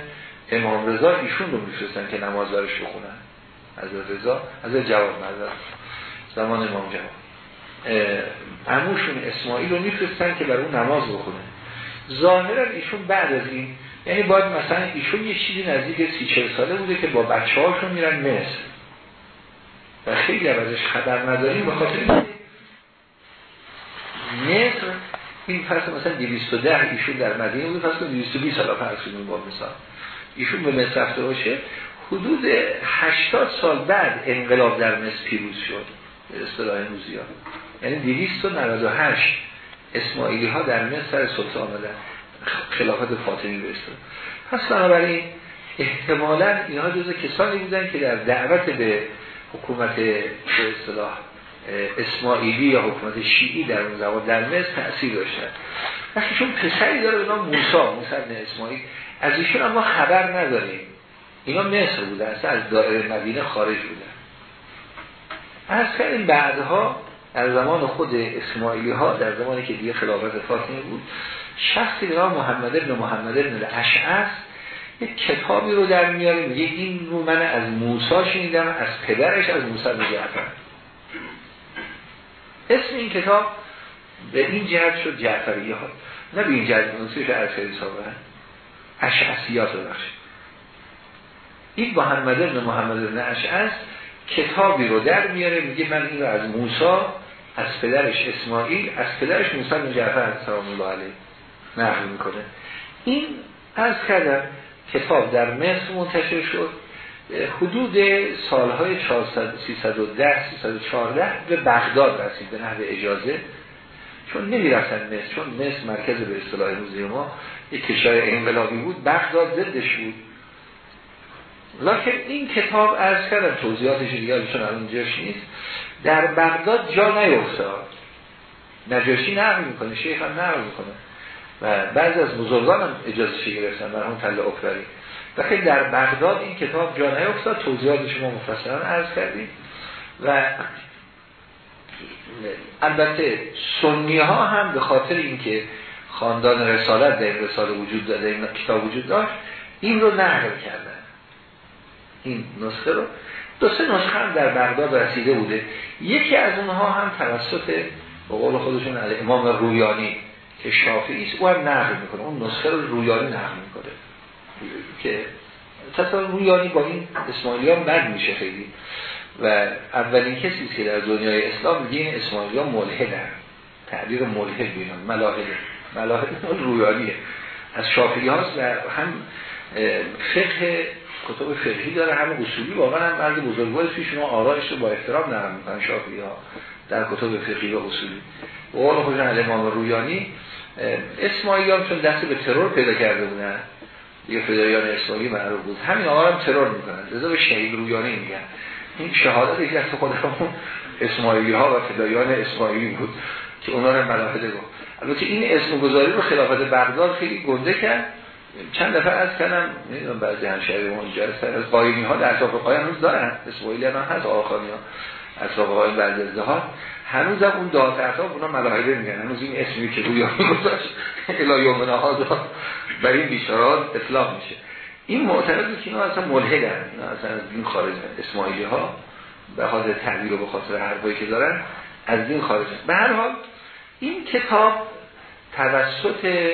Speaker 1: امام رضا ایشون رو میفرستن که نماز برش بخونن. از رضا از جواب مدر زمان امام جواب اموشون اسماعیل رو میفرستن که برای اون نماز بخونه. ظاهرا ایشون بعد از این یعنی باید مثلا ایشون یه چیزی نزدیک سی چل ساله بوده که با بچه هاشون میرن مصر. و خیلی ازش خبر نداریم به خاطر مصر این پس مثلا 210 ایشون در مدینه بود پس 220 سال فرض کنیم با مثال ایشون به مصر رفته باشه. حدود 80 سال بعد انقلاب در مصر پیروز شد به اصطلاح موزی ها یعنی 298 اسماعیلی ها در مصر سلطان آمدن. خلافت فاطمی به پس بنابراین احتمالا اینها جز کسانی بودن که در دعوت به حکومت به اصطلاح اسماعیلی یا حکومت شیعی در اون زمان در مصر تأثیر داشتن. وقتی چون پسری داره به نام موسا موسی بن اسماعیل. از ایشون اما خبر نداریم. اینا مصر بودن اصلا از دائره مدینه خارج بودن. از کردیم بعدها در زمان خود اسماعیلی ها در زمانی که دیگه خلافت فاطمی بود شخصی به نام محمد ابن محمد ابن اشعث یک کتابی رو در میاره میگه این رو من از موسا شنیدم از پدرش از موسی جعفر. اسم این کتاب به این جهت شد جعفریه ها نه به این جهت منصیش ارسلی سابقا اشعصیات رو بخشید این محمد ابن محمد ابن اشعث کتابی رو در میاره میگه من این رو از موسا از پدرش اسماعیل از پدرش موسی بن جعفر سلام الله علیه نقل می‌کنه. این از کردم کتاب در مصر منتشر شد. حدود سالهای 310 314 به بغداد رسید به نحو اجازه. چون نمی رفتن مصر چون مصر مرکز به اصطلاح روزی ما یک کشور انقلابی بود بغداد ضدش بود. لکن این کتاب از کردم توضیحاتش دیگه چون اینجاش نیست. در بغداد جا نیفتاد. نجاشی نقل می‌کنه شیخ هم نقل می‌کنه. و بعضی از بزرگان هم اجازه گرفتن در اون تل اکبری. و خیلی در بغداد این کتاب جا نیفتاد توضیحات شما مفصلا عرض کردیم. و البته سنی ها هم به خاطر اینکه خاندان رسالت در این رساله وجود داده این کتاب وجود داشت این رو نقل کردن. این نسخه رو. دو سه نسخه هم در بغداد رسیده بوده. یکی از اونها هم توسط به قول خودشون امام رویانی که شافعی است او هم نقل می‌کنه. اون نسخه رو رویانی نقل می‌کنه. که تصور رویانی با این اسماعیلیان بد میشه خیلی. و اولین کسی که در دنیای اسلام میگه این اسماعیلیان ملحدن تعبیر ملحد بینن ملاحده. ملاحده رویانیه از شافعی هاست و هم فقه کتب فقهی داره همه اصولی. واقعا هم مرد بزرگوار پیش شما آرایش رو با احترام نرم می‌کنن ها در کتب فقهی و اصولی. و اون خودشون امام رویانی اسماعیلیان چون دست به ترور پیدا کرده بودن یه فدایان اسماعیلی معروف بود. همین آقا هم ترور می‌کنن. لذا به شهید رویانی میگن. این شهادت یکی از خودمون اسماعیلی ها و فدایان اسماعیلی بود که اونا رو ملاحظه گفت. البته این اسم گذاری رو خلافت بغداد خیلی گنده کرد. چند دفعه از کردم نمی‌دونم بعضی همشهری ما اینجا از قایمی ها در اطراف قایم هنوز دارن. اسماعیلی هم هست آخانی ها اطراف قایم بعضی از هنوز هم اون اطراف اونا ملاحظه میگن. هنوز این اسمی که روی گذاشت الی یوم ها برای این بیشارات اطلاق میشه. این معترضی که اینا اصلا ملحدن اینا اصلا از دین خارج اسماعیلی ها به خاطر تعبیر و به خاطر حرفایی که دارن از دین خارج به هر حال این کتاب توسط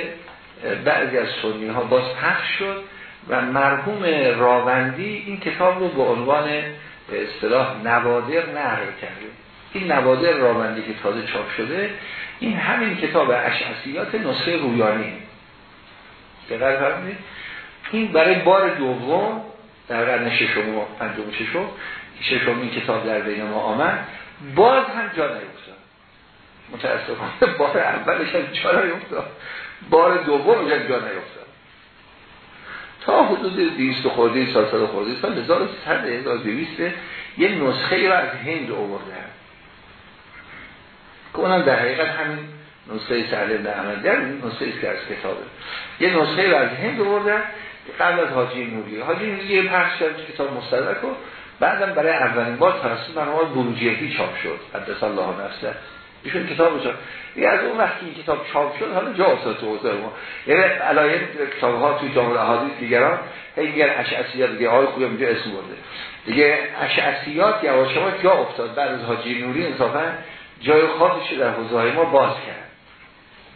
Speaker 1: بعضی از سنی ها باز پخش شد و مرحوم راوندی این کتاب رو به عنوان اصطلاح نوادر نقل کرده. این نوادر راوندی که تازه چاپ شده این همین کتاب اشعصیات نسخه رویانی. دقیق فرمید این برای بار دوم در قرن ششم و پنجم ششم ششم این کتاب در بین ما آمد. باز هم جا نیفتاد. متاسفانه بار اولش هم جا نیفتاد. بار دوم جا نیفتاد. تا حدود 200 خورده سال سال خورده سال 1300 1200 یه نسخه رو از هند آورده که اونم در حقیقت همین نسخه سهل بن احمد در نسخه است که از کتابه یه نسخه از هند بردن قبل از حاجی نوری. حاجی نوری یه پخش کرد کتاب مستدرک و بعدم برای اولین بار توسط برنامه بروجیتی چاپ شد. قدس الله نفسه. ایشون کتاب چاپ یه از اون وقتی این کتاب چاپ شد حالا جا افتاد تو حوزه ما. یعنی علایه کتاب ها توی جامعه احادیث دیگران هی میگن اشعسیات دیگه آقای خوبی اونجا اسم برده. دیگه اشعسیات یواش یواش جا افتاد بعد از حاجی نوری انصافا جای خاصش در حوزه ما باز کرد.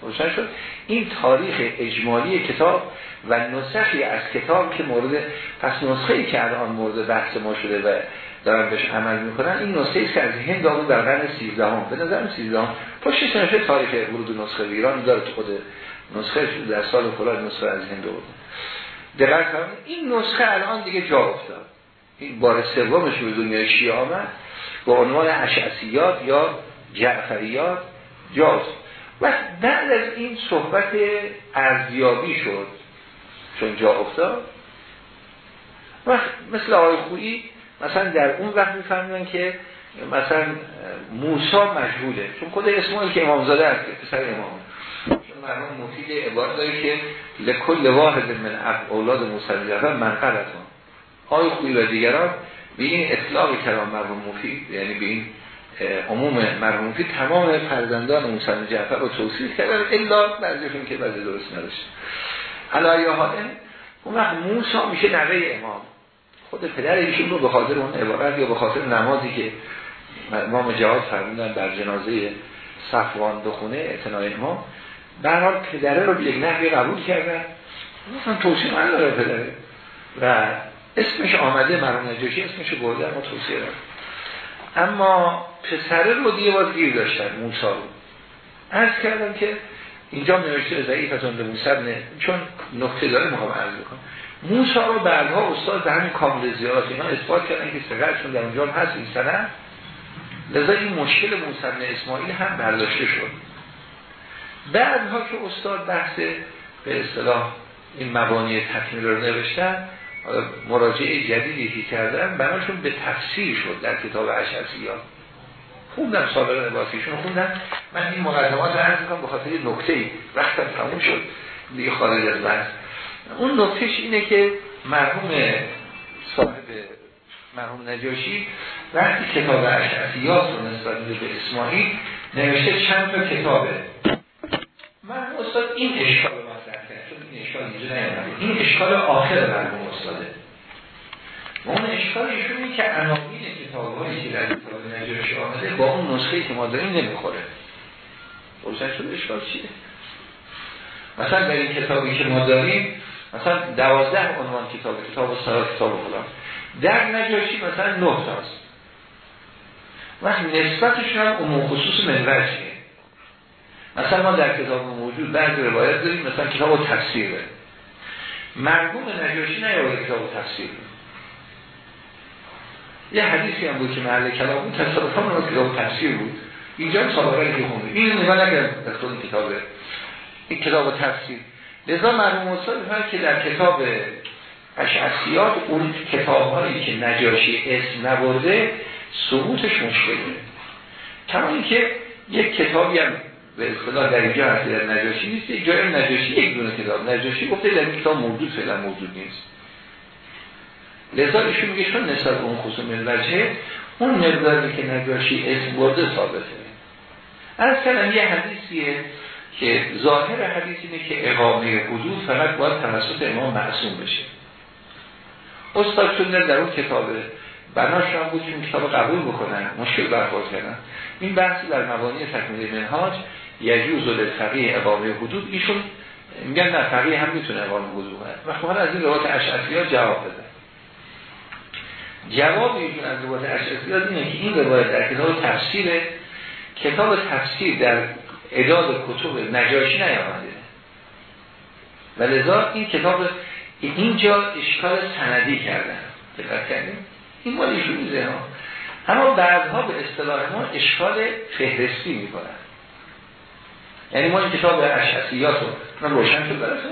Speaker 1: روشن شد. این تاریخ اجمالی کتاب و نسخی از کتاب که مورد پس نسخه ای که الان مورد بحث ما شده و دارن بهش عمل می‌کنن این نسخه ای که از هند آمون در قرن 13 هم به نظرم 13 هم پشتش نشه تاریخ ورود نسخه ایران. داره تو خود نسخه در سال فلان نسخه از هند بود دقیق این نسخه الان دیگه جا افتاد. این بار سومش به دنیای شیعه آمد. با عنوان اشعسیات یا جعفریات جاست. و بعد از این صحبت ارزیابی شد چون جا افتاد و مثل آقای خویی مثلا در اون وقت میفهمیدن که مثلا موسا مجهوله چون خود اسمایی که امامزاده است که پسر امام. چون مرحوم مفید عبارت داره که لکل واحد من اولاد موسی من منقلتون آقای خویی و دیگران به این اطلاق کلام مرحوم مفید یعنی به این عموم مرحوم تمام فرزندان موسی جعفر رو توصیف کردن الا بعضیشون که بعضی درست نداشت علایه حاله اون وقت موسا میشه نوه امام. خود پدر ایشون رو به خاطر اون عبارت یا به خاطر نمازی که امام جواد فرمودن در جنازه صفوان بخونه اعتنای امام برحال پدره رو به یک نحوی قبول کردن. مثلا توصیه داره پدره و اسمش آمده مرحوم نجاشی اسمش برده اما توصیه داره اما پسره رو دیگه باز گیر داشتن موسا رو. عرض کردم که اینجا نوشته ضعیف از اون موسی چون نقطه داره می‌خوام عرض بکنم. موسا رو بعدها استاد در همین کامل زیارات اینا اثبات کردن که سقرشون در اونجا هست این سنه. لذا این مشکل موسی اسماعیل هم برداشته شد. بعدها که استاد بحث به اصطلاح این مبانی تکمیل رو نوشتن مراجعه جدیدی که کردن بناشون به تفسیر شد در کتاب اشعسیات خوندم سابقه نباسیشون خوندم من این مقدمات رو عرض کنم به خاطر نکته ای وقتم تموم شد. دیگه خارج از بحث. اون نکتهش اینه که مرحوم صاحب مرحوم نجاشی وقتی کتاب اشعسیات رو نسبت به اسماعیل نوشته چند تا کتابه. مرحوم استاد این اشکال رو مطرح کرد. این اشکال اینجا نیامده این اشکال آخر مرحوم و اون اشکال ایشونی که عناوین کتاب هایی که در کتاب نجاشی آمده با اون نسخه که ما داریم نمی‌خوره. روشن شده اشکال چیه؟ مثلا در این کتابی که ما داریم مثلا دوازده عنوان کتاب کتاب و سرات کتاب فلان در نجاشی مثلا نه تاست. وقت نسبتش هم عموم خصوص منوجه مثلا ما در کتاب موجود بعضی روایت داریم مثلا کتاب و تفسیره. مرگوم نجاشی نیاورده کتاب و تفسیر یه حدیثی هم بود که محل کلام بود تصادفا رو کتاب تفسیر بود. اینجا سابقه که خونده این نگاه در خود کتاب این کتاب تفسیر. لذا مرحوم استاد که در کتاب اشعسیات اون کتاب هایی که نجاشی اسم نبرده ثبوتش مشکله. کما اینکه یک کتابی هم به اصطلاح در اینجا هست در نجاشی نیست. یک جای نجاشی یک دونه کتاب. نجاشی گفته در این کتاب موجود فعلا موجود نیست. لذا ایشون میگه چون نسبت اون خصوم وجهه اون مقداری که نجاشی اسم برده ثابته. از کلم یه حدیثیه که ظاهر حدیث اینه که اقامه حدود فقط باید توسط امام معصوم بشه. استاد چون در اون کتاب بناش هم بود که کتاب قبول بکنن. مشکل برخورد کردن. این بحثی در مبانی تکمیل منهاج یجوز و لفقیه اقامه حدود ایشون میگن نه فقیه هم می‌تونه اقامه حدود کنه. و از این روایت اشعفیات جواب بده جواب ایشون از روایت اشعفیات اینه که این روایت در کتاب تفسیر کتاب تفسیر در اداد کتب نجاشی نیامده. و لذا این کتاب اینجا اشکال سندی کردن. دقت کردیم؟ این مال ایشون ها. اما بعدها به اصطلاح ما اشکال فهرستی می‌کنن. یعنی ما این کتاب اشعسیات رو من روشن شد برسه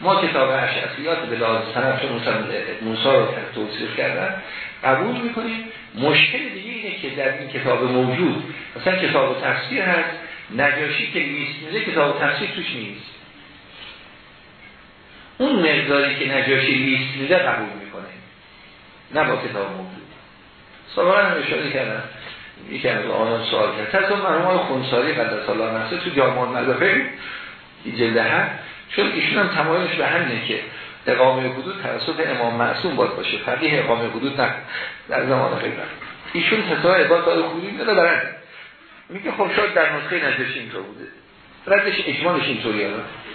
Speaker 1: ما کتاب اشعسیات به لحاظ سند چون موسا رو توصیف کردن. قبول می‌کنیم. مشکل دیگه اینه که در این کتاب موجود مثلا کتاب تفسیر هست نجاشی که لیست میده کتاب تفسیر توش نیست. اون مقداری که نجاشی لیست میده قبول می‌کنه. نه با کتاب موجود. سابقا هم اشاره کردم. یکی از آنان سوال کرد. تصلا مرحوم خونساری قدس الله نفسه تو جامعه مدافع جلده هم. چون ایشون هم تمایلش به همینه که اقامه حدود توسط امام معصوم باید باشه. فقیه اقامه حدود نه در زمان خیلی ایشون فتوای عباد داره خوبی میده برنده میگه خب شاید در نسخه نجاشی اینطور بوده. ردش اجمالش اینطوری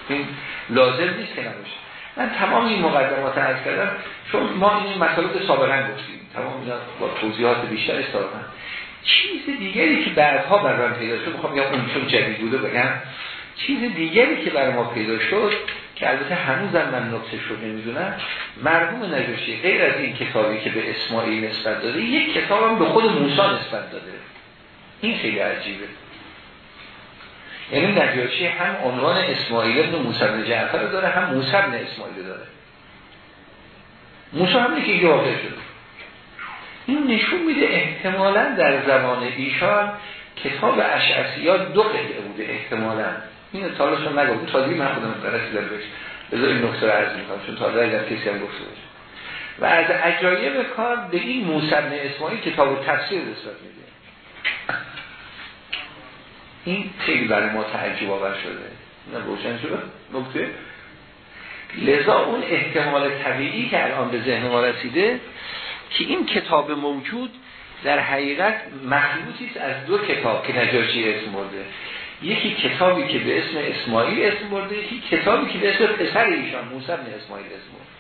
Speaker 1: این لازم نیست که نباشه. من تمام این مقدمات عرض کردم چون ما این مسائل سابقا گفتیم. تمام اینا با توضیحات بیشتر استادم چیز دیگری که بعدها برام پیدا شد می‌خوام بگم اون چون جدید بوده بگم. چیز دیگری که برای ما پیدا شد که البته هنوزم من نکته شد نمی‌دونم مرحوم نجاشی غیر از این کتابی که به اسماعیل نسبت داده یک کتاب هم به خود موسی نسبت داده. این خیلی عجیبه. یعنی نجاشی هم عنوان اسماعیل ابن موسی بن جعفر داره هم موسی بن اسماعیل داره. موسی هم که واقع شد این نشون میده احتمالا در زمان ایشان کتاب اشعسیات دو قطعه بوده احتمالا. این اطلاعش رو نگفت تازگی من خودم رسیدم بهش. بذار این نکته رو عرض می‌کنم چون تازه اگر کسی هم گفته باشه. و از عجایب کار به این موسی بن اسماعیل کتاب و تفسیر نسبت میده. این خیلی برای ما تعجب آور شده. نه روشن شده؟ نکته؟ لذا اون احتمال طبیعی که الان به ذهن ما رسیده که این کتاب موجود در حقیقت مخلوطی است از دو کتاب که نجاشی اسم برده. یکی کتابی که به اسم اسماعیل اسم برده یکی کتابی که به اسم پسر ایشان موسی بن اسماعیل اسم برده.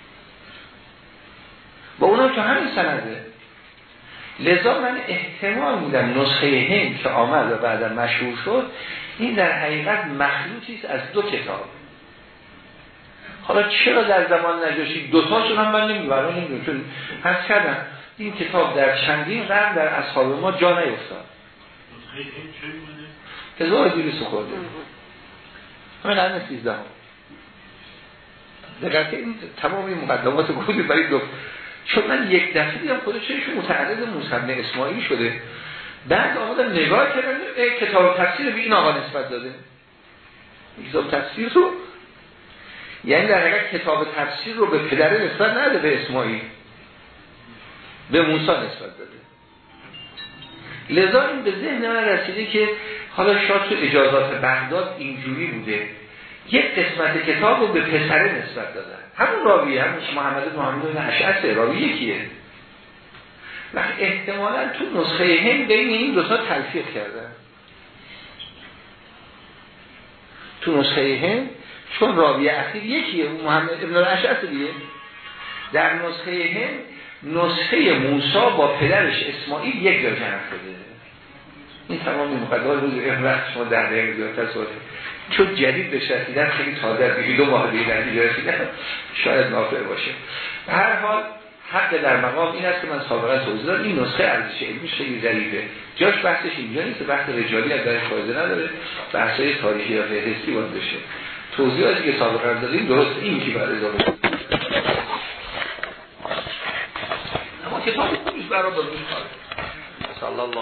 Speaker 1: با اونا که همین سنده. لذا من احتمال میدم نسخه هم که آمد و بعدا مشهور شد این در حقیقت مخلوطی است از دو کتاب. حالا چرا در زمان نجاشی دوتاشون هم من نمی‌برم؟ نمی‌دونم چون پس کردم این کتاب در چندین قرن در اصحاب ما جا نیفتاد. هزار دیویس خورده همین قرن سیزده هم. دقیقه این تمام این مقدمات گفتی برای دو چون من یک دفعه دیدم خودش متعرض موسیقی اسماعیلی شده. بعد آمدم نگاه کردم کتاب تفسیر به این آقا نسبت داده. کتاب تفسیر رو؟ یعنی در حقیقت کتاب تفسیر رو به پدره نسبت نده به اسماعیل. به موسی نسبت داده. لذا این به ذهن من رسیده که حالا شاید تو اجازات بغداد اینجوری بوده. یک قسمت کتاب رو به پسره نسبت دادن. همون راویه همون محمد محمد اشعثه راوی یکیه. و احتمالا تو نسخه هم بین این دوتا تلفیق کردن. تو نسخه هم چون راوی اخیر یکیه محمد ابن اشعثه دیگه. در نسخه هم نسخه موسا با پدرش اسماعیل یک جا جمع شده. این تمامی مقدار روز وقت شما در دقیقه زیادتر صحبت چون جدید بهش رسیدن خیلی تازه دیگه دو ماه دیگه دیگه رسیدن. شاید نافع باشه. هر حال حق در مقام این است که من سابقا توضیح دادم. این نسخه ارزش علمیش خیلی ضعیفه. جاش بحثش اینجا نیست. بحث رجالی از درش فایده نداره. بحثای تاریخی یا فهرستی باید بشه. توضیحاتی که سابقا دادیم درست این که برای اضافه اما کتاب برای